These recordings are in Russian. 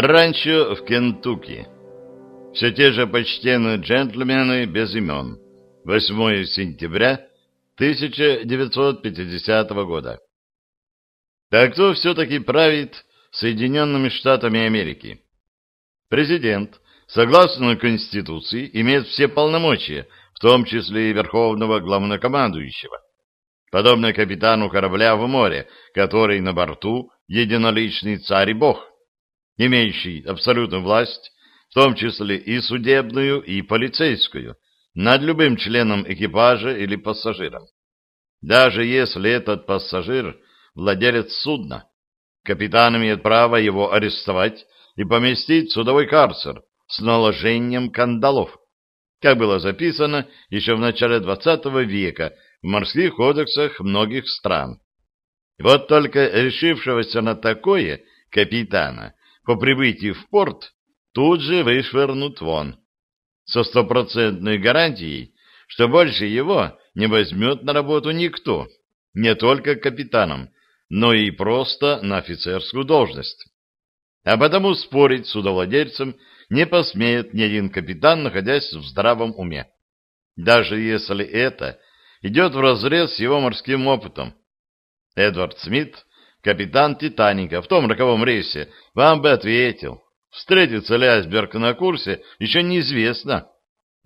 Ранчо в Кентукки. Все те же почтенные джентльмены без имен. 8 сентября 1950 года. Так кто все-таки правит Соединенными Штатами Америки? Президент, согласно Конституции, имеет все полномочия, в том числе и Верховного Главнокомандующего. Подобно капитану корабля в море, который на борту единоличный царь и бог имеющий абсолютную власть, в том числе и судебную, и полицейскую, над любым членом экипажа или пассажиром. Даже если этот пассажир – владелец судна, капитан имеет право его арестовать и поместить в судовой карцер с наложением кандалов, как было записано еще в начале XX века в морских кодексах многих стран. Вот только решившегося на такое капитана по прибытии в порт тут же вышвырнут вон. Со стопроцентной гарантией, что больше его не возьмет на работу никто, не только капитаном, но и просто на офицерскую должность. А потому спорить с судовладельцем не посмеет ни один капитан, находясь в здравом уме. Даже если это идет вразрез с его морским опытом. Эдвард Смит Капитан «Титаника» в том роковом рейсе вам бы ответил. Встретится ли айсберг на курсе, еще неизвестно.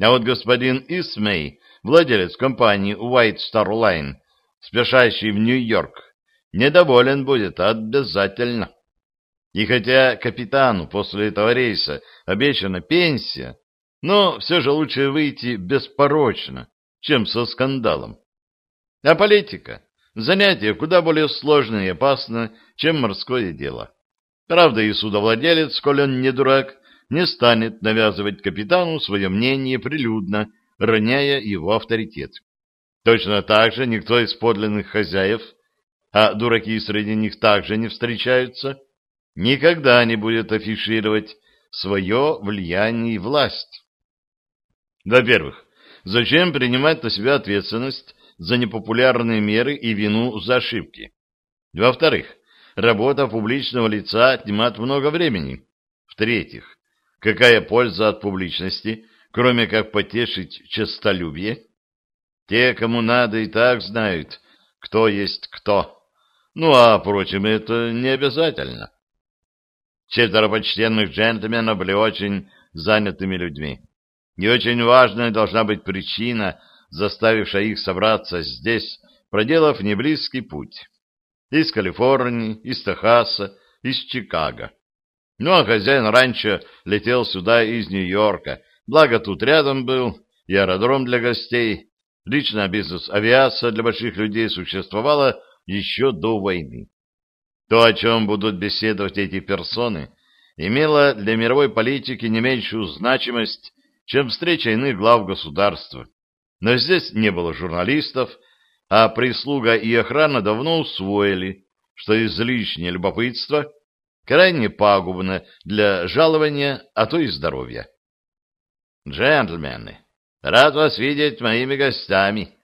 А вот господин Исмей, владелец компании White Star Line, спешащий в Нью-Йорк, недоволен будет обязательно. И хотя капитану после этого рейса обещана пенсия, но все же лучше выйти беспорочно, чем со скандалом. А политика? Занятие куда более сложное и опасное, чем морское дело. Правда, и судовладелец, сколь он не дурак, не станет навязывать капитану свое мнение прилюдно, роняя его авторитет. Точно так же никто из подлинных хозяев, а дураки среди них также не встречаются, никогда не будет афишировать свое влияние и власть. Во-первых, зачем принимать на себя ответственность за непопулярные меры и вину за ошибки. Во-вторых, работа публичного лица отнимает много времени. В-третьих, какая польза от публичности, кроме как потешить честолюбие? Те, кому надо, и так знают, кто есть кто. Ну, а, впрочем, это не обязательно. Четверо почтенных джентльменов были очень занятыми людьми. И очень важная должна быть причина, заставившая их собраться здесь, проделав неблизкий путь. Из Калифорнии, из Техаса, из Чикаго. Ну, а хозяин раньше летел сюда из Нью-Йорка, благо тут рядом был и аэродром для гостей. Личная бизнес-авиация для больших людей существовала еще до войны. То, о чем будут беседовать эти персоны, имело для мировой политики не меньшую значимость, чем встреча иных глав государства. Но здесь не было журналистов, а прислуга и охрана давно усвоили, что излишнее любопытство крайне пагубно для жалования, а то и здоровья. «Джентльмены, рад вас видеть моими гостями!»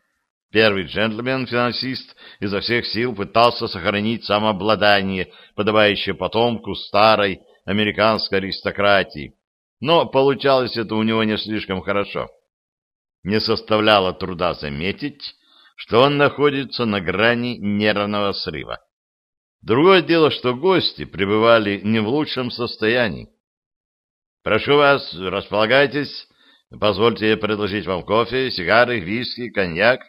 Первый джентльмен-финансист изо всех сил пытался сохранить самообладание, подобающее потомку старой американской аристократии, но получалось это у него не слишком хорошо не составляло труда заметить, что он находится на грани нервного срыва. Другое дело, что гости пребывали не в лучшем состоянии. «Прошу вас, располагайтесь. Позвольте предложить вам кофе, сигары, виски, коньяк».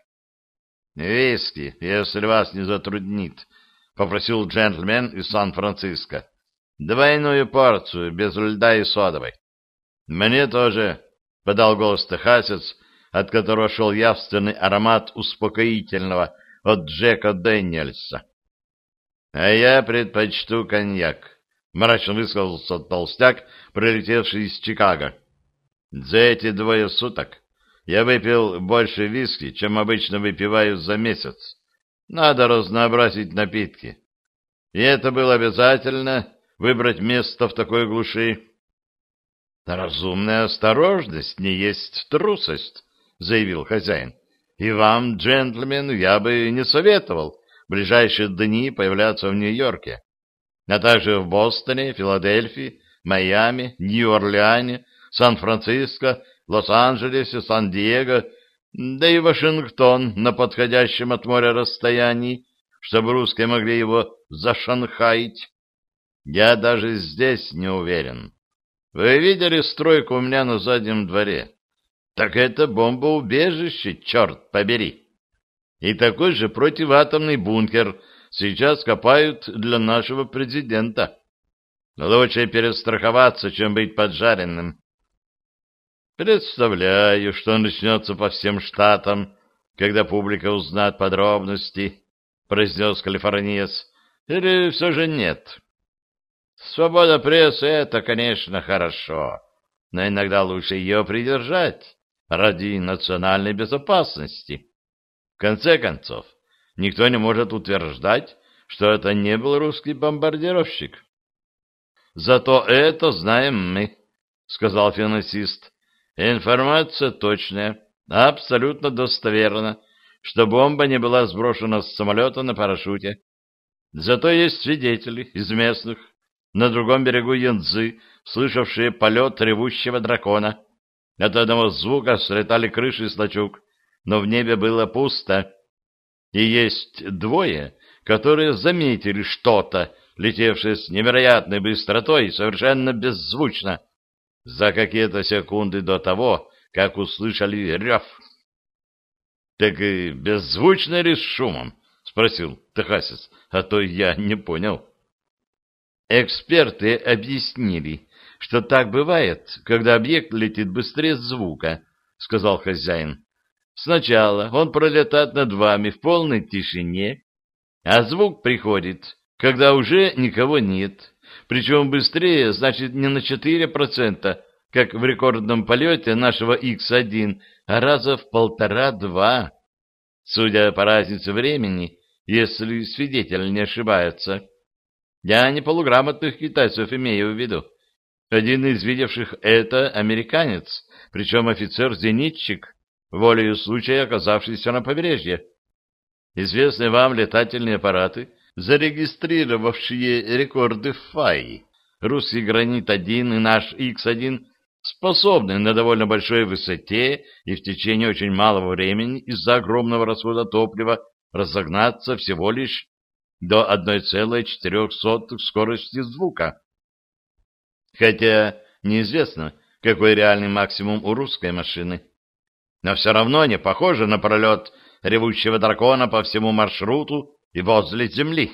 «Виски, если вас не затруднит», — попросил джентльмен из Сан-Франциско. «Двойную порцию, без льда и содовой». «Мне тоже», — подал голос техасец, от которого шел явственный аромат успокоительного от Джека Дэниельса. — А я предпочту коньяк, — мрачно высказался толстяк, прилетевший из Чикаго. — За эти двое суток я выпил больше виски, чем обычно выпиваю за месяц. Надо разнообразить напитки. И это было обязательно, выбрать место в такой глуши. Разумная осторожность не есть трусость, — заявил хозяин. — И вам, джентльмен, я бы не советовал в ближайшие дни появляться в Нью-Йорке, а также в Бостоне, Филадельфии, Майами, Нью-Орлеане, Сан-Франциско, Лос-Анджелесе, Сан-Диего, да и Вашингтон на подходящем от моря расстоянии, чтобы русские могли его зашанхаить. Я даже здесь не уверен. Вы видели стройку у меня на заднем дворе? Так это бомбоубежище, черт побери. И такой же противоатомный бункер сейчас копают для нашего президента. Лучше перестраховаться, чем быть поджаренным. Представляю, что начнется по всем штатам, когда публика узнает подробности, произнес калифорниец. Или все же нет? Свобода прессы — это, конечно, хорошо, но иногда лучше ее придержать ради национальной безопасности. В конце концов, никто не может утверждать, что это не был русский бомбардировщик. Зато это знаем мы, — сказал финансист. Информация точная, абсолютно достоверна, что бомба не была сброшена с самолета на парашюте. Зато есть свидетели из местных, на другом берегу Янцзы, слышавшие полет ревущего дракона. От одного звука слетали крыши с но в небе было пусто. И есть двое, которые заметили что-то, летевшее с невероятной быстротой и совершенно беззвучно, за какие-то секунды до того, как услышали рев. — Так и беззвучно или с шумом? — спросил Техасис, а то я не понял. Эксперты объяснили, что так бывает, когда объект летит быстрее звука, — сказал хозяин. Сначала он пролетает над вами в полной тишине, а звук приходит, когда уже никого нет. Причем быстрее, значит, не на 4%, как в рекордном полете нашего X1, а раза в полтора-два. Судя по разнице времени, если свидетель не ошибается. Я не полуграмотных китайцев имею в виду. Один из видевших это американец, причем офицер-зенитчик, волею случая оказавшийся на побережье. Известны вам летательные аппараты, зарегистрировавшие рекорды ФАИ. Русский «Гранит-1» и наш Х-1 способны на довольно большой высоте и в течение очень малого времени из-за огромного расхода топлива разогнаться всего лишь до 1,04 скорости звука. Хотя неизвестно, какой реальный максимум у русской машины. Но все равно не похоже на пролет ревущего дракона по всему маршруту и возле земли.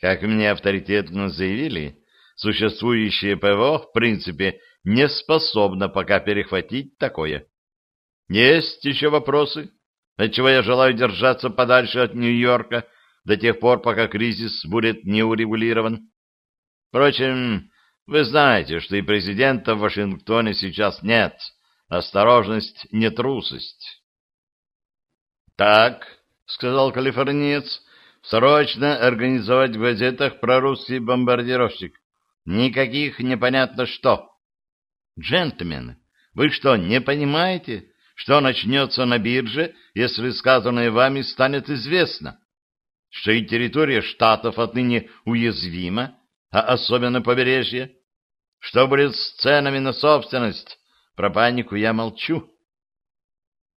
Как мне авторитетно заявили, существующее ПВО, в принципе, не способно пока перехватить такое. Есть еще вопросы, отчего я желаю держаться подальше от Нью-Йорка до тех пор, пока кризис будет не урегулирован. Впрочем, вы знаете, что и президента в Вашингтоне сейчас нет. Осторожность не трусость. Так, — сказал калифорниец, — срочно организовать в газетах про русский бомбардировщик. Никаких непонятно что. Джентльмены, вы что, не понимаете, что начнется на бирже, если сказанное вами станет известно? Что и территория штатов отныне уязвима, а особенно побережье? Что будет с ценами на собственность? Про панику я молчу.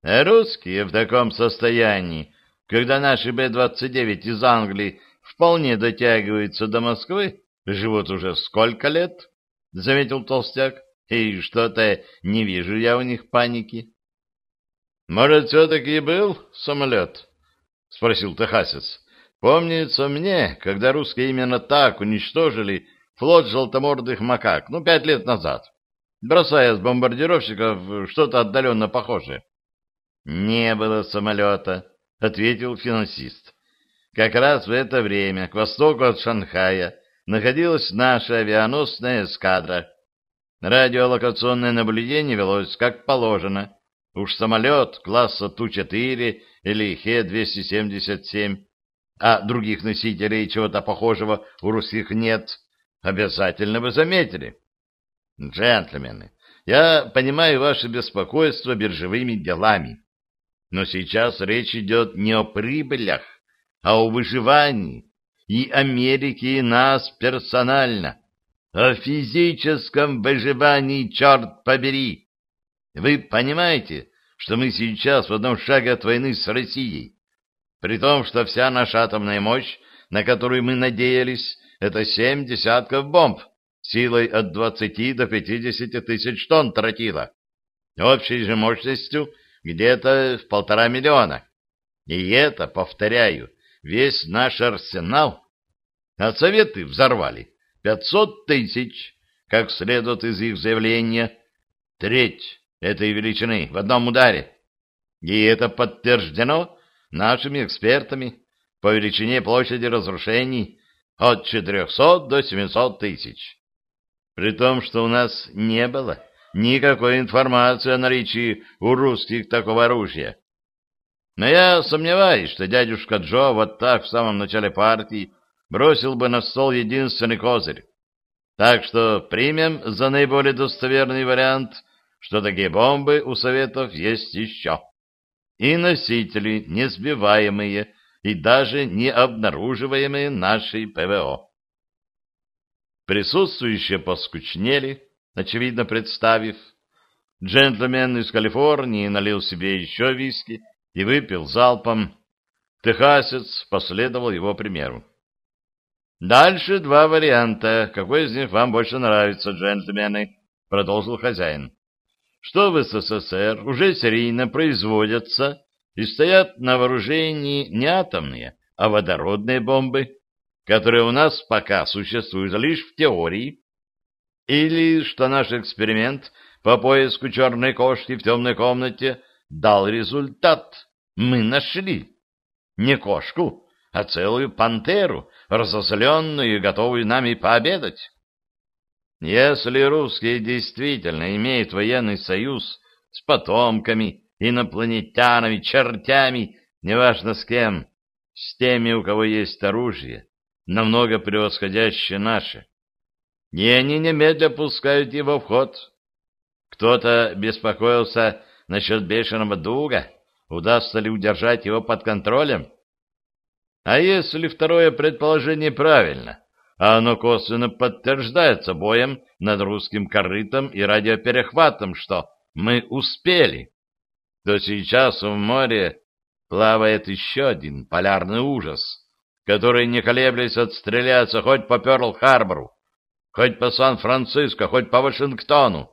А русские в таком состоянии когда наши Б-29 из Англии вполне дотягиваются до Москвы, живут уже сколько лет, — заметил Толстяк, — и что-то не вижу я у них паники. — Может, все-таки был самолет? — спросил Техасец. — Помнится мне, когда русские именно так уничтожили флот желтомордых макак, ну, пять лет назад, бросая с бомбардировщиков что-то отдаленно похожее. — Не было самолета, — ответил финансист. Как раз в это время к востоку от Шанхая находилась наша авианосная эскадра. Радиолокационное наблюдение велось как положено. Уж самолет класса Ту-4 или Хе-277, а других носителей чего-то похожего у русских нет, обязательно бы заметили. Джентльмены, я понимаю ваше беспокойство биржевыми делами. Но сейчас речь идет не о прибылях, а о выживании и Америке, и нас персонально. о физическом выживании, черт побери. Вы понимаете, что мы сейчас в одном шаге от войны с Россией? При том, что вся наша атомная мощь, на которую мы надеялись, это семь десятков бомб, силой от 20 до 50 тысяч тонн тротила, общей же мощностью где-то в полтора миллиона. И это, повторяю, весь наш арсенал. А Советы взорвали 500 тысяч, как следует из их заявления, треть этой величины в одном ударе. И это подтверждено нашими экспертами по величине площади разрушений от 400 до 700 тысяч. При том, что у нас не было никакой информации о наличии у русских такого оружия. Но я сомневаюсь, что дядюшка Джо вот так в самом начале партии бросил бы на стол единственный козырь. Так что примем за наиболее достоверный вариант, что такие бомбы у Советов есть еще. И носители, не сбиваемые и даже не обнаруживаемые нашей ПВО. Присутствующие поскучнели, очевидно представив. Джентльмен из Калифорнии налил себе еще виски и выпил залпом. Техасец последовал его примеру. Дальше два варианта. Какой из них вам больше нравится, джентльмены? Продолжил хозяин. Что в СССР уже серийно производятся и стоят на вооружении не атомные, а водородные бомбы, которые у нас пока существуют лишь в теории, или что наш эксперимент по поиску черной кошки в темной комнате дал результат. Мы нашли не кошку, а целую пантеру, разозленную и готовую нами пообедать. Если русские действительно имеют военный союз с потомками, инопланетянами, чертями, неважно с кем, с теми, у кого есть оружие, намного превосходящее наше, и они немедля пускают его в ход. Кто-то беспокоился насчет бешеного дуга, удастся ли удержать его под контролем. А если второе предположение правильно, а оно косвенно подтверждается боем над русским корытом и радиоперехватом, что мы успели, то сейчас в море плавает еще один полярный ужас, который, не колеблясь, отстреляется хоть по Пёрл-Харбору, хоть по Сан-Франциско, хоть по Вашингтону.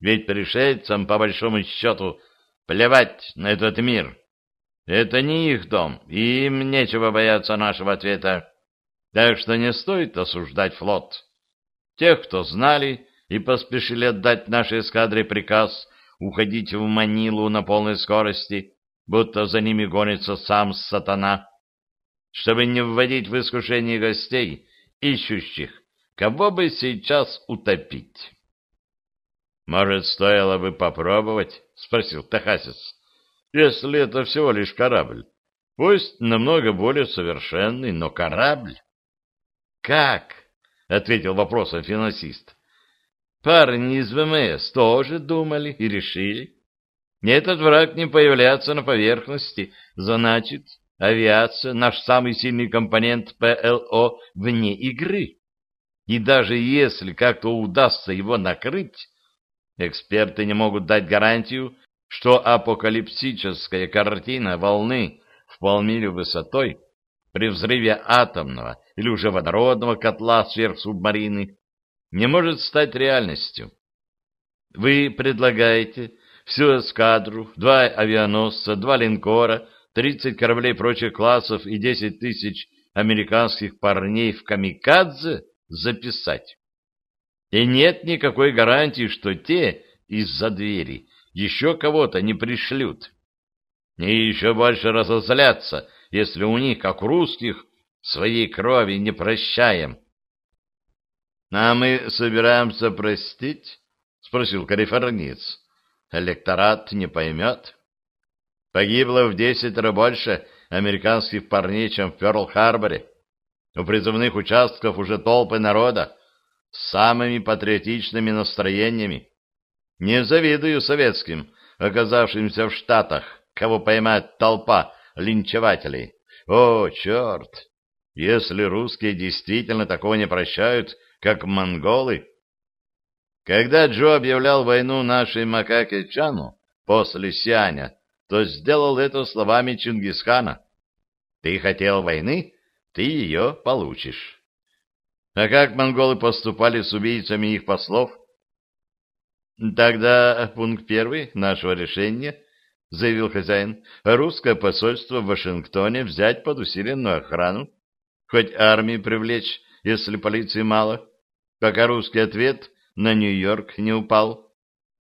Ведь пришельцам, по большому счету, плевать на этот мир. Это не их дом, и им нечего бояться нашего ответа. Так что не стоит осуждать флот. Тех, кто знали и поспешили отдать нашей эскадре приказ уходить в Манилу на полной скорости, будто за ними гонится сам сатана, чтобы не вводить в искушение гостей, ищущих Кого бы сейчас утопить? — Может, стоило бы попробовать? — спросил Техасис. — Если это всего лишь корабль. Пусть намного более совершенный, но корабль. — Как? — ответил вопросом финансист. — Парни из ВМС тоже думали и решили. Этот враг не появляется на поверхности, значит, авиация — наш самый сильный компонент ПЛО вне игры. И даже если как-то удастся его накрыть, эксперты не могут дать гарантию, что апокалипсическая картина волны в полмили высотой при взрыве атомного или уже водородного котла сверхсубмарины не может стать реальностью. Вы предлагаете всю эскадру, два авианосца, два линкора, 30 кораблей прочих классов и 10 тысяч американских парней в камикадзе записать. И нет никакой гарантии, что те из-за двери еще кого-то не пришлют. И еще больше разозлятся, если у них, как у русских, своей крови не прощаем. — А мы собираемся простить? — спросил калифорниец. — Электорат не поймет. Погибло в десятеро больше американских парней, чем в Пёрл-Харборе. У призывных участков уже толпы народа с самыми патриотичными настроениями. Не завидую советским, оказавшимся в Штатах, кого поймает толпа линчевателей. О, черт! Если русские действительно такого не прощают, как монголы. Когда Джо объявлял войну нашей макаке Чану после Сианя, то сделал это словами Чингисхана. Ты хотел войны, ты ее получишь. А как монголы поступали с убийцами их послов? Тогда пункт первый нашего решения, заявил хозяин, русское посольство в Вашингтоне взять под усиленную охрану, хоть армии привлечь, если полиции мало, пока русский ответ на Нью-Йорк не упал.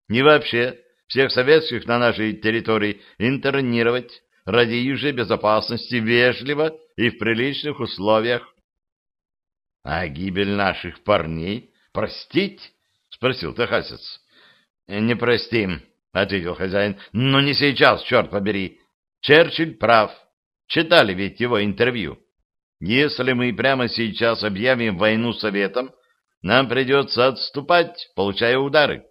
Не вообще всех советских на нашей территории интернировать ради же безопасности вежливо и в приличных условиях. — А гибель наших парней простить? — спросил Техасец. — Не простим, — ответил хозяин. — Но не сейчас, черт побери. Черчилль прав. Читали ведь его интервью. Если мы прямо сейчас объявим войну Советам, нам придется отступать, получая удары.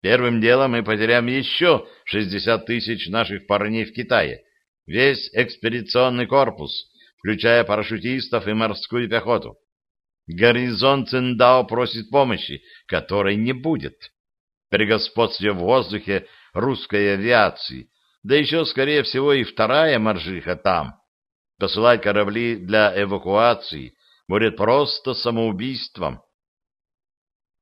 Первым делом мы потеряем еще 60 тысяч наших парней в Китае, весь экспедиционный корпус, включая парашютистов и морскую пехоту. Гарнизон Циндао просит помощи, которой не будет. При господстве в воздухе русской авиации, да еще, скорее всего, и вторая моржиха там. Посылать корабли для эвакуации будет просто самоубийством.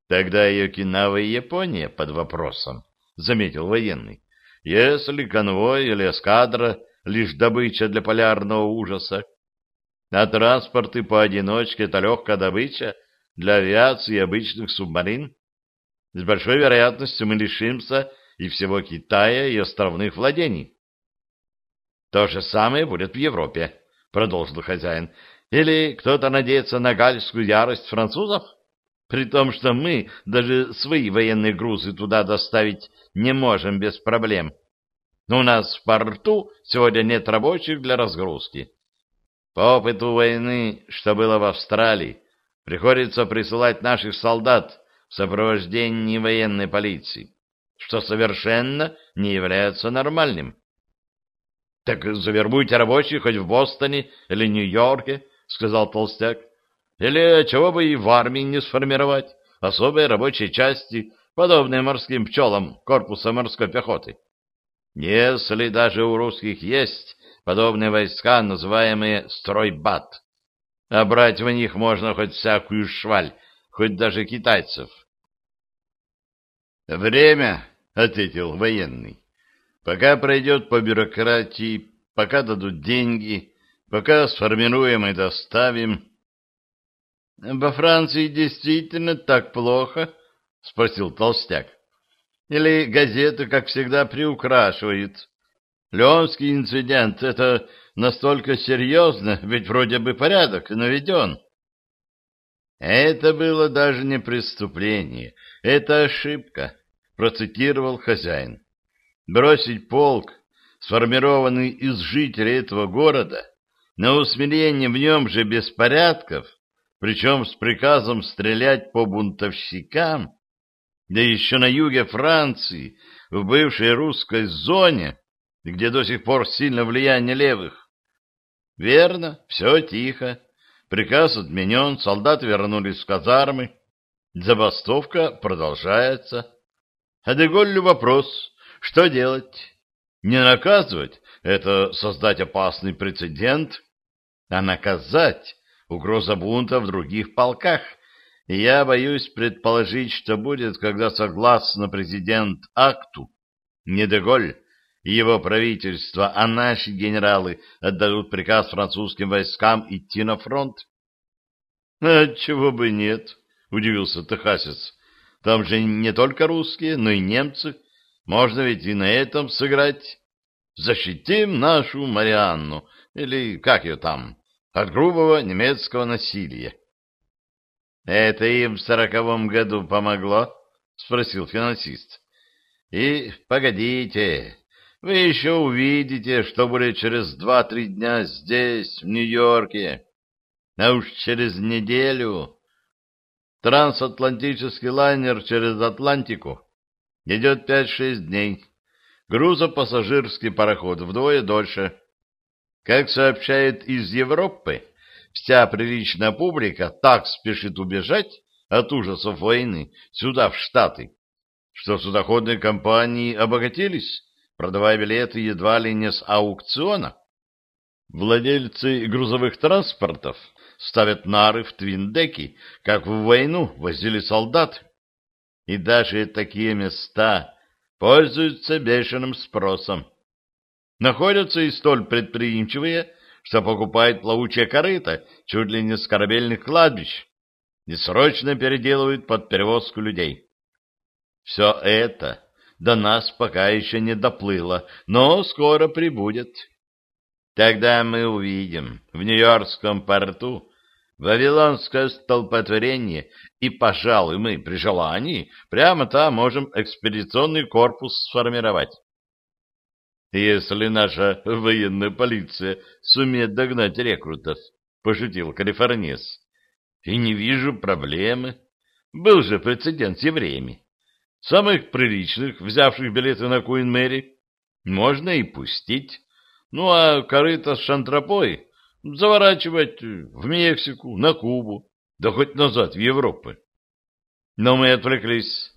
Тогда и Окинава и Япония под вопросом, — заметил военный. Если конвой или эскадра — лишь добыча для полярного ужаса, а транспорты поодиночке — это легкая добыча для авиации и обычных субмарин, с большой вероятностью мы лишимся и всего Китая, и островных владений. То же самое будет в Европе, — продолжил хозяин. Или кто-то надеется на гальскую ярость французов? При том, что мы даже свои военные грузы туда доставить не можем без проблем. У нас в порту сегодня нет рабочих для разгрузки. По опыту войны, что было в Австралии, приходится присылать наших солдат в сопровождении военной полиции, что совершенно не является нормальным. — Так завербуйте рабочих хоть в Бостоне или Нью-Йорке, — сказал Толстяк. Или чего бы и в армии не сформировать особые рабочие части, подобные морским пчелам корпуса морской пехоты. Если даже у русских есть подобные войска, называемые стройбат, а брать в них можно хоть всякую шваль, хоть даже китайцев. «Время», — ответил военный, — «пока пройдет по бюрократии, пока дадут деньги, пока сформируем и доставим». — Во Франции действительно так плохо? — спросил Толстяк. — Или газеты, как всегда, приукрашивают? Леонский инцидент — это настолько серьезно, ведь вроде бы порядок наведен. Это было даже не преступление, это ошибка, процитировал хозяин. Бросить полк, сформированный из жителей этого города, на усмирение в нем же беспорядков, причем с приказом стрелять по бунтовщикам, да еще на юге Франции, в бывшей русской зоне, где до сих пор сильно влияние левых. Верно, все тихо. Приказ отменен, солдаты вернулись в казармы. Забастовка продолжается. А Деголлю вопрос, что делать? Не наказывать — это создать опасный прецедент, а наказать угроза бунта в других полках, и я боюсь предположить, что будет, когда, согласно президент акту, не Деголь и его правительство, а наши генералы отдадут приказ французским войскам идти на фронт. — Чего бы нет, — удивился Техасец. — Там же не только русские, но и немцы. Можно ведь и на этом сыграть. Защитим нашу Марианну, или как ее там, от грубого немецкого насилия. — Это им в сороковом году помогло? — спросил финансист. — И погодите, вы еще увидите, что будет через два-три дня здесь, в Нью-Йорке. А уж через неделю трансатлантический лайнер через Атлантику идет пять-шесть дней. Грузопассажирский пароход вдвое дольше. Как сообщает из Европы, вся приличная публика так спешит убежать, от ужасов войны сюда, в Штаты, что судоходные компании обогатились, продавая билеты едва ли не с аукциона. Владельцы грузовых транспортов ставят нары в твиндеки, как в войну возили солдат. И даже такие места пользуются бешеным спросом. Находятся и столь предприимчивые, что покупают плавучие корыта чуть ли не с корабельных кладбищ и срочно переделывают под перевозку людей. Все это до нас пока еще не доплыло, но скоро прибудет. Тогда мы увидим в Нью-Йоркском порту вавилонское столпотворение, и, пожалуй, мы при желании прямо там можем экспедиционный корпус сформировать. Если наша военная полиция сумеет догнать рекрутов, — пошутил калифорнец. И не вижу проблемы. Был же прецедент с евреями. Самых приличных, взявших билеты на Куин Мэри, можно и пустить. Ну, а корыто с шантропой заворачивать в Мексику, на Кубу, да хоть назад, в Европу. Но мы отвлеклись.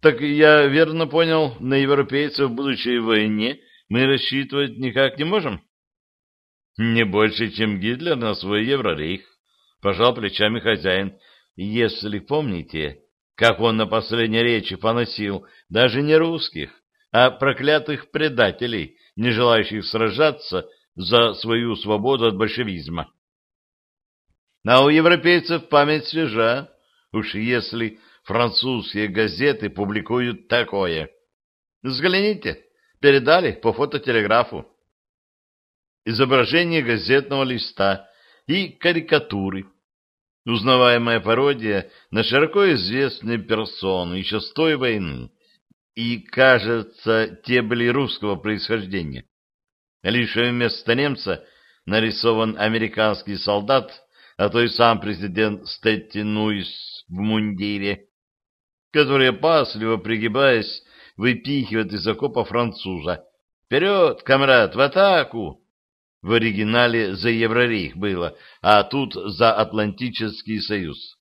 Так я верно понял, на европейцев в будущей войне мы рассчитывать никак не можем? Не больше, чем Гитлер на свой Еврорейх, пожал плечами хозяин. Если помните, как он на последней речи поносил даже не русских, а проклятых предателей, не желающих сражаться за свою свободу от большевизма. А у европейцев память свежа, уж если французские газеты публикуют такое. Взгляните, Передали по фототелеграфу. Изображение газетного листа и карикатуры. Узнаваемая пародия на широко известные персоны еще с той войны. И, кажется, те были русского происхождения. Лишь вместо немца нарисован американский солдат, а то и сам президент Стетти Нуис в мундире, который, опасливо пригибаясь, выпихивает из окопа француза. «Вперед, комрад, в атаку!» В оригинале за Еврорейх было, а тут за Атлантический союз.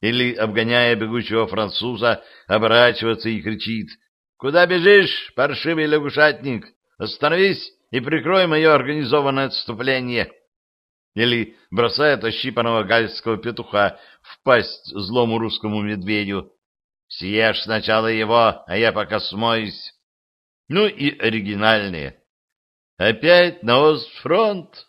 Или, обгоняя бегущего француза, оборачивается и кричит «Куда бежишь, паршивый лягушатник? Остановись и прикрой мое организованное отступление!» Или бросает ощипанного гальского петуха в пасть злому русскому медведю Съешь сначала его, а я пока смоюсь. Ну и оригинальные. Опять на Остфронт.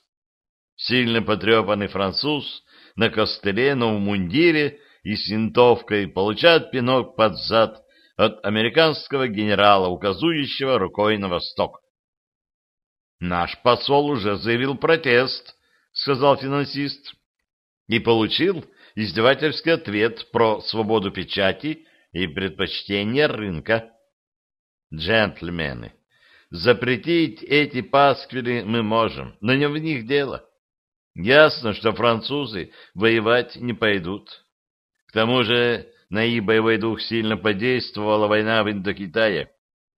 Сильно потрепанный француз на костыле, но в мундире и с винтовкой получает пинок под зад от американского генерала, указующего рукой на восток. «Наш посол уже заявил протест», — сказал финансист, и получил издевательский ответ про свободу печати и предпочтение рынка. Джентльмены, запретить эти пасквили мы можем, но не в них дело. Ясно, что французы воевать не пойдут. К тому же на их боевой дух сильно подействовала война в Индокитае,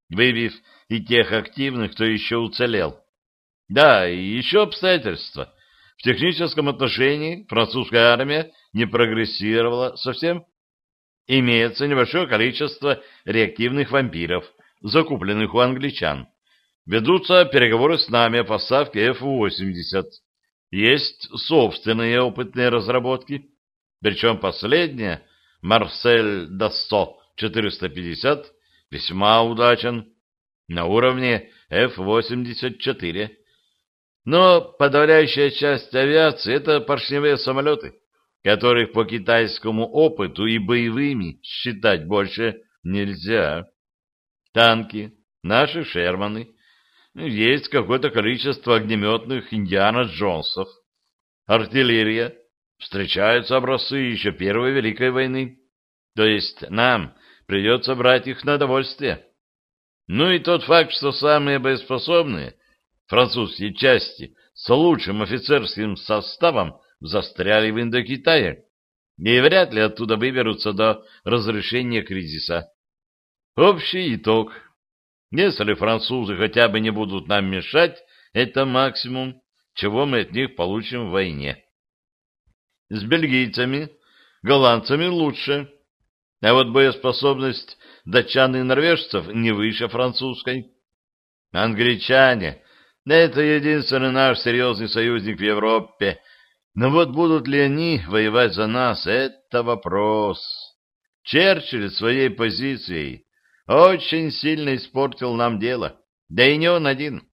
выбив и тех активных, кто еще уцелел. Да, и еще обстоятельства. В техническом отношении французская армия не прогрессировала совсем имеется небольшое количество реактивных вампиров, закупленных у англичан. Ведутся переговоры с нами о поставке F-80. Есть собственные опытные разработки, причем последняя, Марсель Дасто 450, весьма удачен, на уровне F-84. Но подавляющая часть авиации — это поршневые самолеты которых по китайскому опыту и боевыми считать больше нельзя. Танки, наши Шерманы, есть какое-то количество огнеметных Индиана Джонсов. Артиллерия, встречаются образцы еще Первой Великой войны. То есть нам придется брать их на довольствие. Ну и тот факт, что самые боеспособные французские части с лучшим офицерским составом застряли в Индокитае и вряд ли оттуда выберутся до разрешения кризиса. Общий итог. Если французы хотя бы не будут нам мешать, это максимум, чего мы от них получим в войне. С бельгийцами голландцами лучше. А вот боеспособность датчан и норвежцев не выше французской. Англичане — это единственный наш серьезный союзник в Европе. Но вот будут ли они воевать за нас — это вопрос. Черчилль своей позицией очень сильно испортил нам дело, да и не он один.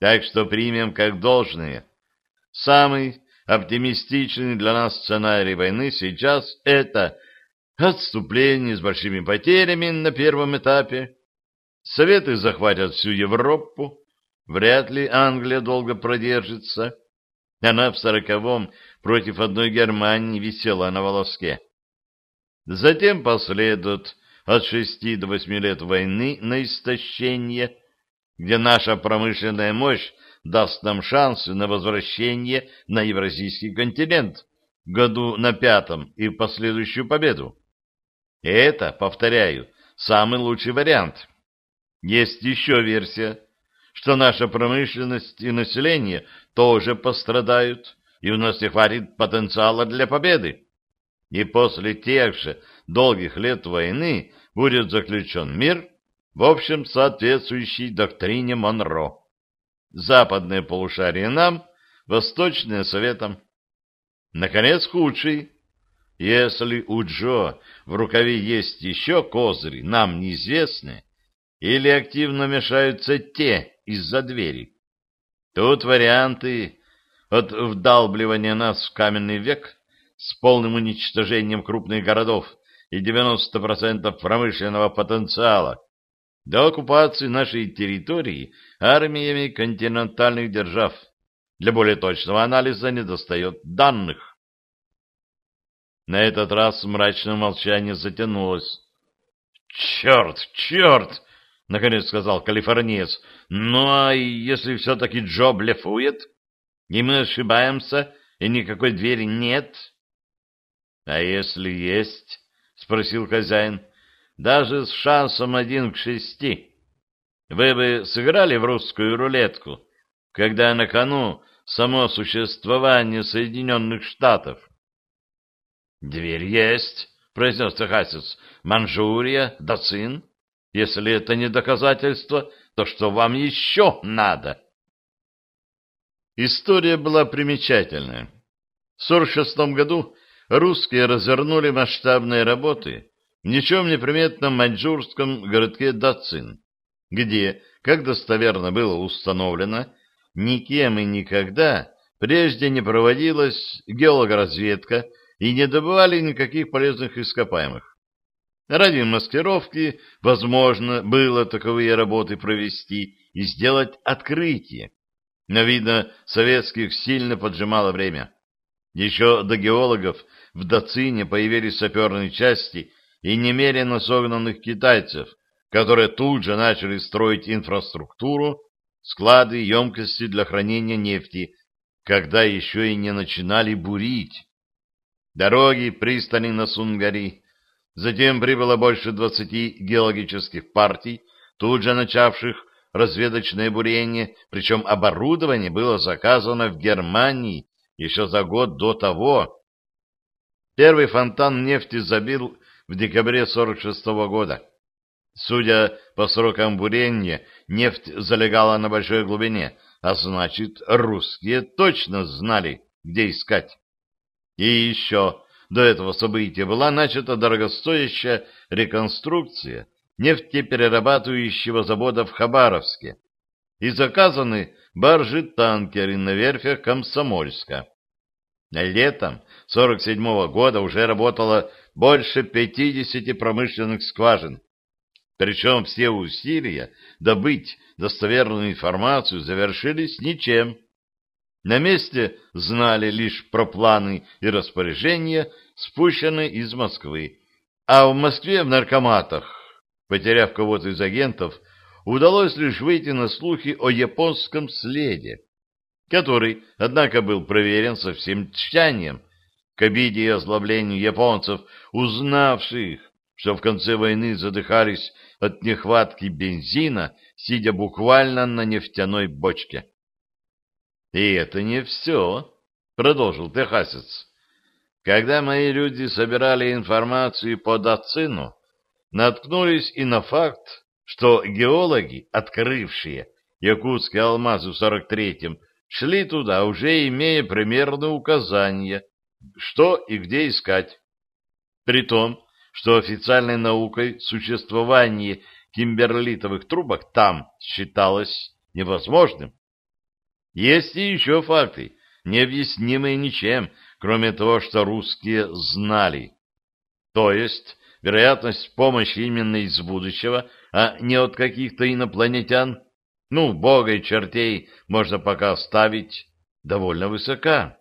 Так что примем как должное. Самый оптимистичный для нас сценарий войны сейчас — это отступление с большими потерями на первом этапе. Советы захватят всю Европу. Вряд ли Англия долго продержится. Она в сороковом против одной Германии висела на волоске. Затем последуют от шести до восьми лет войны на истощение, где наша промышленная мощь даст нам шансы на возвращение на Евразийский континент году на пятом и последующую победу. И это, повторяю, самый лучший вариант. Есть еще версия, что наша промышленность и население тоже пострадают, и у нас не хватит потенциала для победы. И после тех же долгих лет войны будет заключен мир, в общем, соответствующий доктрине Монро. Западное полушарие нам, восточное советам. Наконец, худший. Если у Джо в рукаве есть еще козыри, нам неизвестны, или активно мешаются те из-за двери. Тут варианты от вдалбливания нас в каменный век с полным уничтожением крупных городов и 90% промышленного потенциала до оккупации нашей территории армиями континентальных держав. Для более точного анализа недостает данных. На этот раз мрачное молчание затянулось. «Черт, черт!» — наконец сказал калифорниец. «Ну, а если все-таки Джо блефует, и мы ошибаемся, и никакой двери нет?» «А если есть?» — спросил хозяин. «Даже с шансом один к шести. Вы бы сыграли в русскую рулетку, когда на кону само существование Соединенных Штатов?» «Дверь есть», — произнес Техасец. «Манчжурия, Дацин». Если это не доказательство, то что вам еще надо? История была примечательная. В 46 году русские развернули масштабные работы в ничем не приметном маньчжурском городке Дацин, где, как достоверно было установлено, никем и никогда прежде не проводилась геологоразведка и не добывали никаких полезных ископаемых. Ради маскировки, возможно, было таковые работы провести и сделать открытие. Но, видно, советских сильно поджимало время. Еще до геологов в Дацине появились саперные части и немерено согнанных китайцев, которые тут же начали строить инфраструктуру, склады, емкости для хранения нефти, когда еще и не начинали бурить. Дороги, пристани на Сунгари, Затем прибыло больше двадцати геологических партий, тут же начавших разведочное бурение, причем оборудование было заказано в Германии еще за год до того. Первый фонтан нефти забил в декабре 46 -го года. Судя по срокам бурения, нефть залегала на большой глубине, а значит, русские точно знали, где искать. И еще до этого события была начата дорогостоящая реконструкция нефтеперерабатывающего завода в Хабаровске и заказаны баржи-танкеры на верфях Комсомольска. Летом 47 -го года уже работало больше 50 промышленных скважин. Причем все усилия добыть достоверную информацию завершились ничем. На месте знали лишь про планы и распоряжения, спущенные из Москвы. А в Москве в наркоматах, потеряв кого-то из агентов, удалось лишь выйти на слухи о японском следе, который, однако, был проверен со всем тщанием, к обиде и озлоблению японцев, узнавших, что в конце войны задыхались от нехватки бензина, сидя буквально на нефтяной бочке. И это не все, продолжил техасец. Когда мои люди собирали информацию по Дацину, наткнулись и на факт, что геологи, открывшие якутские алмазы в 43-м, шли туда, уже имея примерные указания, что и где искать. При том, что официальной наукой существование кимберлитовых трубок там считалось невозможным. Есть и еще факты, необъяснимые ничем, кроме того, что русские знали. То есть, вероятность помощи именно из будущего, а не от каких-то инопланетян, ну, бога и чертей можно пока оставить, довольно высока.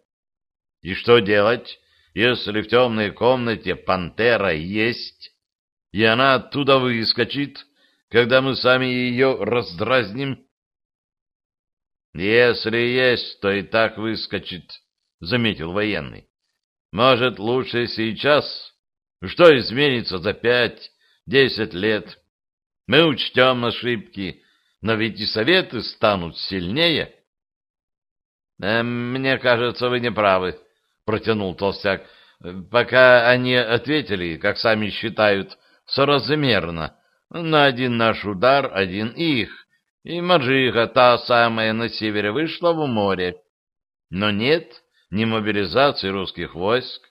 И что делать, если в темной комнате пантера есть, и она оттуда выскочит, когда мы сами ее раздразним? Если есть, то и так выскочит, — заметил военный. Может, лучше сейчас? Что изменится за пять, десять лет? Мы учтем ошибки, но ведь и советы станут сильнее. «Э, — Мне кажется, вы не правы, — протянул толстяк. — Пока они ответили, как сами считают, соразмерно. На один наш удар, один их и Маджиха, та самая на севере, вышла в море. Но нет ни мобилизации русских войск,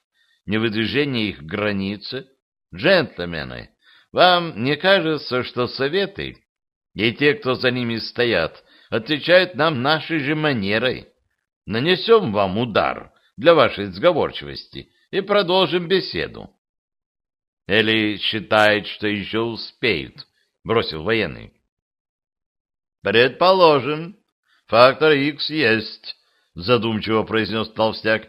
ни выдвижения их границы. Джентльмены, вам не кажется, что советы и те, кто за ними стоят, отвечают нам нашей же манерой? Нанесем вам удар для вашей сговорчивости и продолжим беседу. Или считает, что еще успеют, бросил военный. Предположим, фактор X есть, задумчиво произнес толстяк,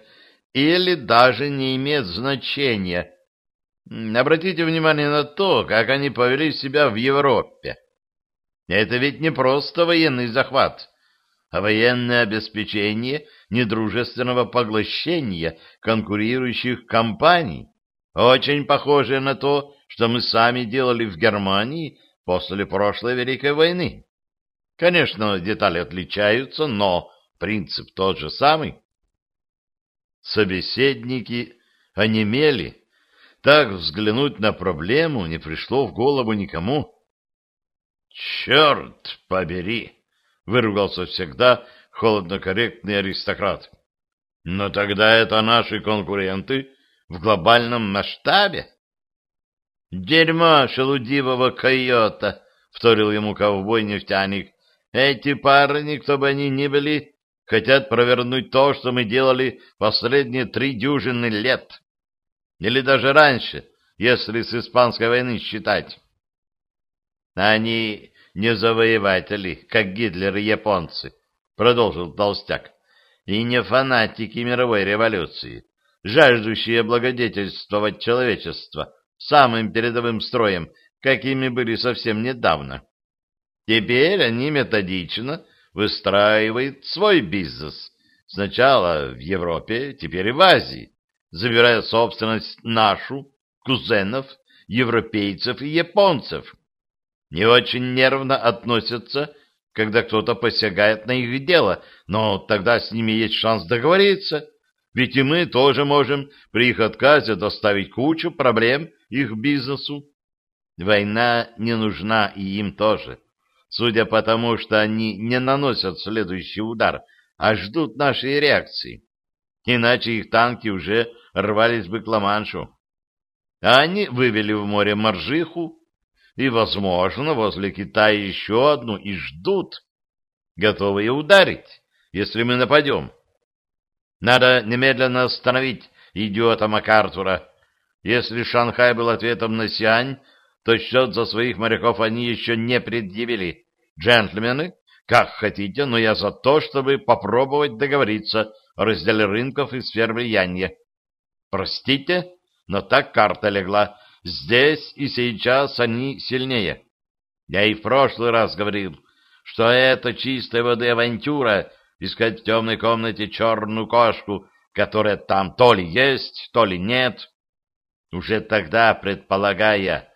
или даже не имеет значения. Обратите внимание на то, как они повели себя в Европе. Это ведь не просто военный захват, а военное обеспечение недружественного поглощения конкурирующих компаний, очень похожее на то, что мы сами делали в Германии после прошлой Великой войны. Конечно, детали отличаются, но принцип тот же самый. Собеседники онемели. Так взглянуть на проблему не пришло в голову никому. «Черт побери!» — выругался всегда холоднокорректный аристократ. «Но тогда это наши конкуренты в глобальном масштабе?» «Дерьмо шелудивого койота!» — вторил ему ковбой-нефтяник. Эти парни, кто бы они ни были, хотят провернуть то, что мы делали последние три дюжины лет. Или даже раньше, если с испанской войны считать. Они не завоеватели, как Гитлер и японцы, продолжил Толстяк, и не фанатики мировой революции, жаждущие благодетельствовать человечество самым передовым строем, какими были совсем недавно. Теперь они методично выстраивают свой бизнес. Сначала в Европе, теперь и в Азии, забирая собственность нашу, кузенов, европейцев и японцев. Не очень нервно относятся, когда кто-то посягает на их дело, но тогда с ними есть шанс договориться, ведь и мы тоже можем при их отказе доставить кучу проблем их бизнесу. Война не нужна и им тоже судя по тому, что они не наносят следующий удар, а ждут нашей реакции. Иначе их танки уже рвались бы к Ла-Маншу. А они вывели в море моржиху и, возможно, возле Китая еще одну и ждут, готовые ударить, если мы нападем. Надо немедленно остановить идиота МакАртура. Если Шанхай был ответом на Сиань, то счет за своих моряков они еще не предъявили. Джентльмены, как хотите, но я за то, чтобы попробовать договориться о разделе рынков и сфер влияния. Простите, но так карта легла. Здесь и сейчас они сильнее. Я и в прошлый раз говорил, что это чистой воды авантюра искать в темной комнате черную кошку, которая там то ли есть, то ли нет. Уже тогда, предполагая,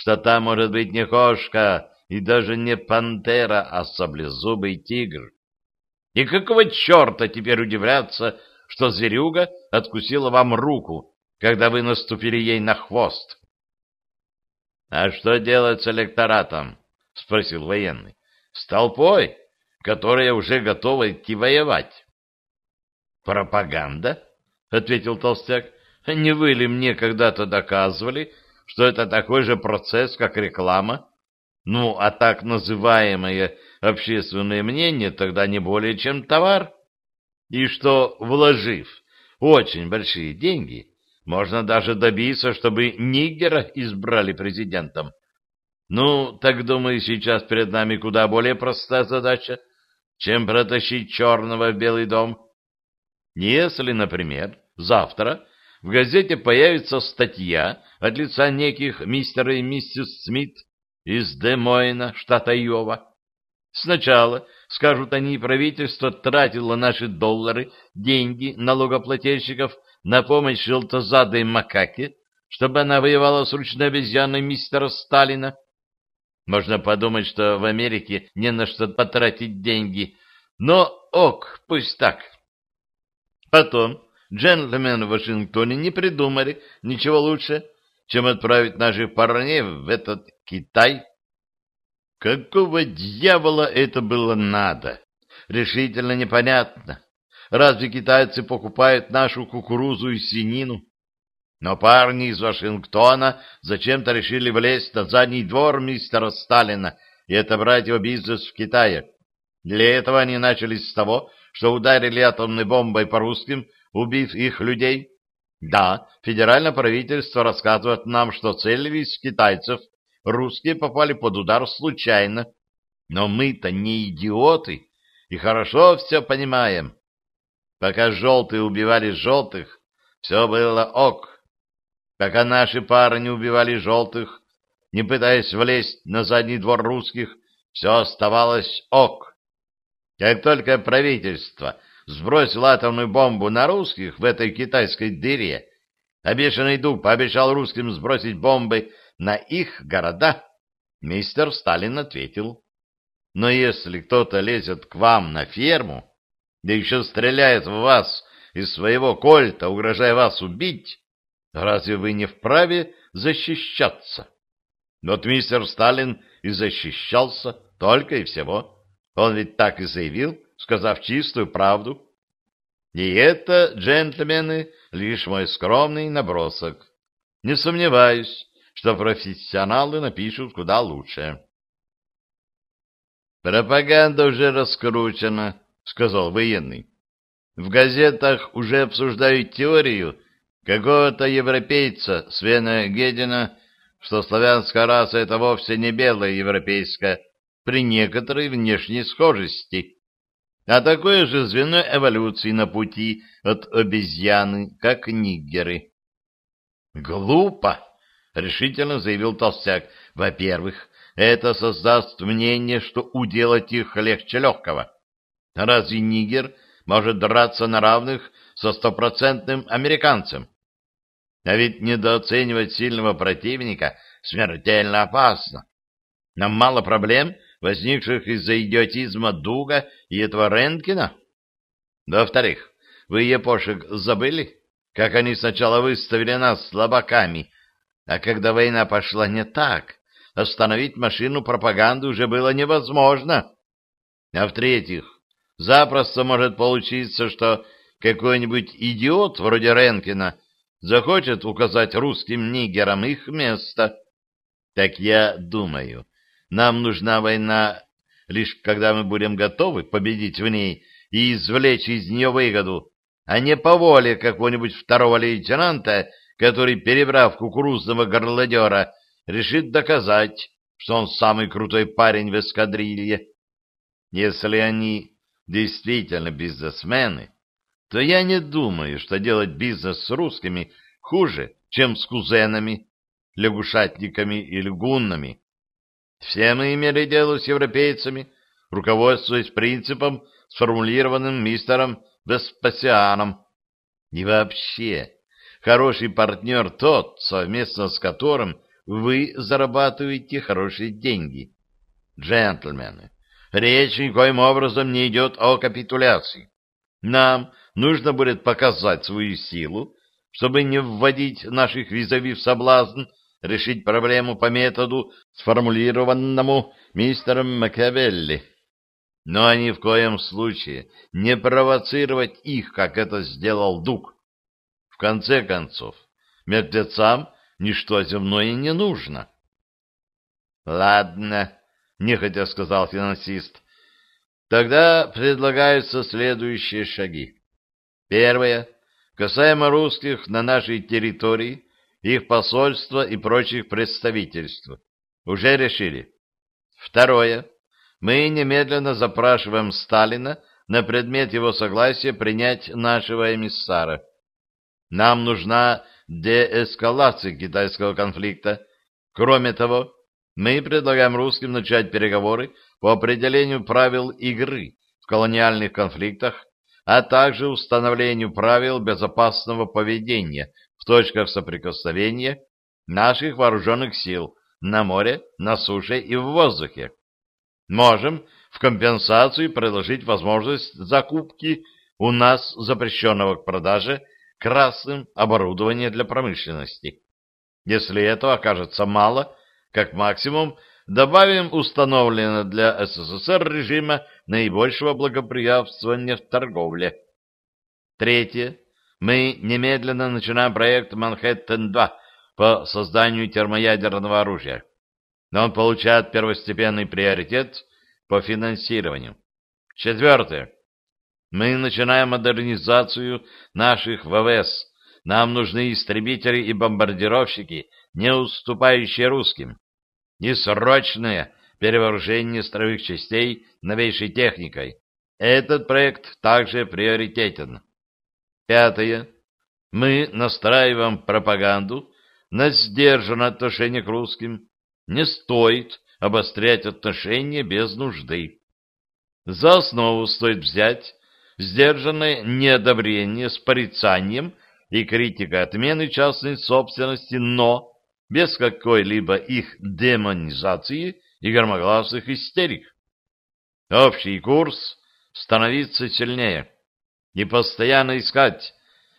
что там может быть не кошка, и даже не пантера, а саблезубый тигр. И какого черта теперь удивляться, что зверюга откусила вам руку, когда вы наступили ей на хвост. — А что делать с электоратом? — спросил военный. — С толпой, которая уже готова идти воевать. — Пропаганда? — ответил толстяк. — Не вы ли мне когда-то доказывали, что это такой же процесс, как реклама? Ну, а так называемое общественное мнение тогда не более чем товар. И что, вложив очень большие деньги, можно даже добиться, чтобы Нигера избрали президентом. Ну, так думаю, сейчас перед нами куда более простая задача, чем протащить черного в Белый дом. Если, например, завтра в газете появится статья от лица неких мистера и миссис Смит из Демойна, штата Йова. Сначала, скажут они, правительство тратило наши доллары, деньги налогоплательщиков на помощь желтозадой макаке, чтобы она воевала с ручной обезьяной мистера Сталина. Можно подумать, что в Америке не на что потратить деньги, но ок, пусть так. Потом джентльмены в Вашингтоне не придумали ничего лучше, чем отправить наших парней в этот Китай. Какого дьявола это было надо? Решительно непонятно. Разве китайцы покупают нашу кукурузу и свинину? Но парни из Вашингтона зачем-то решили влезть на задний двор мистера Сталина и отобрать его бизнес в Китае. Для этого они начали с того, что ударили атомной бомбой по русским, убив их людей. Да, федеральное правительство рассказывает нам, что целились в китайцев, русские попали под удар случайно. Но мы-то не идиоты и хорошо все понимаем. Пока желтые убивали желтых, все было ок. Пока наши парни убивали желтых, не пытаясь влезть на задний двор русских, все оставалось ок. Как только правительство сбросил атомную бомбу на русских в этой китайской дыре, а бешеный дуб пообещал русским сбросить бомбы на их города, мистер Сталин ответил, но если кто-то лезет к вам на ферму, да еще стреляет в вас из своего кольта, угрожая вас убить, разве вы не вправе защищаться? Вот мистер Сталин и защищался только и всего. Он ведь так и заявил, сказав чистую правду. И это, джентльмены, лишь мой скромный набросок. Не сомневаюсь, что профессионалы напишут куда лучше. Пропаганда уже раскручена, сказал военный. В газетах уже обсуждают теорию какого-то европейца Свена Гедина, что славянская раса — это вовсе не белая европейская, при некоторой внешней схожести, а такое же звено эволюции на пути от обезьяны, как ниггеры. «Глупо!» — решительно заявил Толстяк. «Во-первых, это создаст мнение, что уделать их легче легкого. Разве нигер может драться на равных со стопроцентным американцем? А ведь недооценивать сильного противника смертельно опасно. Нам мало проблем, возникших из-за идиотизма Дуга и этого Ренкина. Во-вторых, вы епошек забыли, как они сначала выставили нас слабаками, а когда война пошла не так, остановить машину пропаганды уже было невозможно. А в-третьих, запросто может получиться, что какой-нибудь идиот вроде Ренкина захочет указать русским нигерам их место. Так я думаю, нам нужна война лишь когда мы будем готовы победить в ней и извлечь из нее выгоду, а не по воле какого-нибудь второго лейтенанта, который, перебрав кукурузного горлодера, решит доказать, что он самый крутой парень в эскадрилье. Если они действительно бизнесмены, то я не думаю, что делать бизнес с русскими хуже, чем с кузенами, лягушатниками или гуннами. Все мы имели дело с европейцами, руководствуясь принципом, сформулированным мистером Веспасианом. И вообще, хороший партнер тот, совместно с которым вы зарабатываете хорошие деньги. Джентльмены, речь никоим образом не идет о капитуляции. Нам нужно будет показать свою силу, чтобы не вводить наших визави в соблазн, решить проблему по методу, сформулированному мистером Макиавелли. Но ни в коем случае не провоцировать их, как это сделал Дук. В конце концов, мертвецам ничто земное не нужно. — Ладно, — нехотя сказал финансист, — тогда предлагаются следующие шаги. Первое. Касаемо русских на нашей территории, их посольства и прочих представительств. Уже решили. Второе. Мы немедленно запрашиваем Сталина на предмет его согласия принять нашего эмиссара. Нам нужна деэскалация китайского конфликта. Кроме того, мы предлагаем русским начать переговоры по определению правил игры в колониальных конфликтах, а также установлению правил безопасного поведения точках соприкосновения наших вооруженных сил на море, на суше и в воздухе. Можем в компенсацию предложить возможность закупки у нас запрещенного к продаже красным оборудования для промышленности. Если этого окажется мало, как максимум добавим установленное для СССР режима наибольшего благоприятствования в торговле. Третье. Мы немедленно начинаем проект «Манхэттен-2» по созданию термоядерного оружия. Но он получает первостепенный приоритет по финансированию. Четвертое. Мы начинаем модернизацию наших ВВС. Нам нужны истребители и бомбардировщики, не уступающие русским. И срочное перевооружение строевых частей новейшей техникой. Этот проект также приоритетен. Пятое. Мы настраиваем пропаганду на сдержанное отношение к русским. Не стоит обострять отношения без нужды. За основу стоит взять сдержанное неодобрение с порицанием и критика отмены частной собственности, но без какой-либо их демонизации и громогласных истерик. Общий курс становиться сильнее и постоянно искать,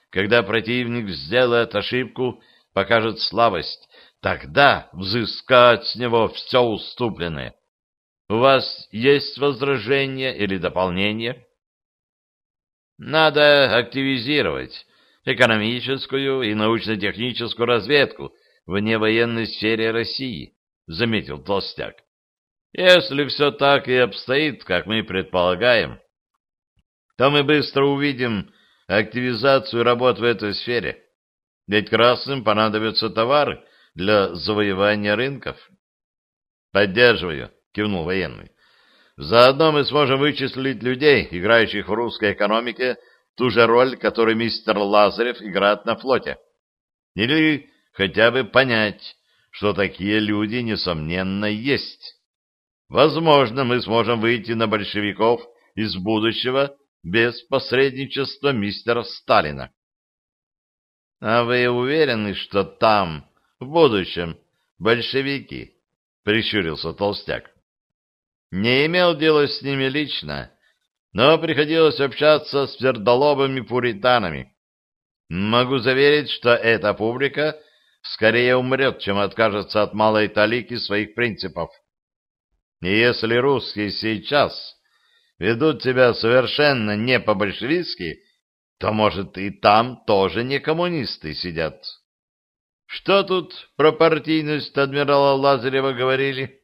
когда противник сделает ошибку, покажет слабость, тогда взыскать с него все уступленное. У вас есть возражения или дополнения? Надо активизировать экономическую и научно-техническую разведку в невоенной сфере России, заметил Толстяк. Если все так и обстоит, как мы предполагаем, то мы быстро увидим активизацию работ в этой сфере. Ведь красным понадобятся товары для завоевания рынков. Поддерживаю, кивнул военный. Заодно мы сможем вычислить людей, играющих в русской экономике ту же роль, которую мистер Лазарев играет на флоте. Или хотя бы понять, что такие люди, несомненно, есть. Возможно, мы сможем выйти на большевиков из будущего без посредничества мистера Сталина. — А вы уверены, что там, в будущем, большевики? — прищурился Толстяк. Не имел дела с ними лично, но приходилось общаться с твердолобыми пуританами. Могу заверить, что эта публика скорее умрет, чем откажется от малой талики своих принципов. И если русские сейчас ведут себя совершенно не по-большевистски, то, может, и там тоже не коммунисты сидят. Что тут про партийность адмирала Лазарева говорили?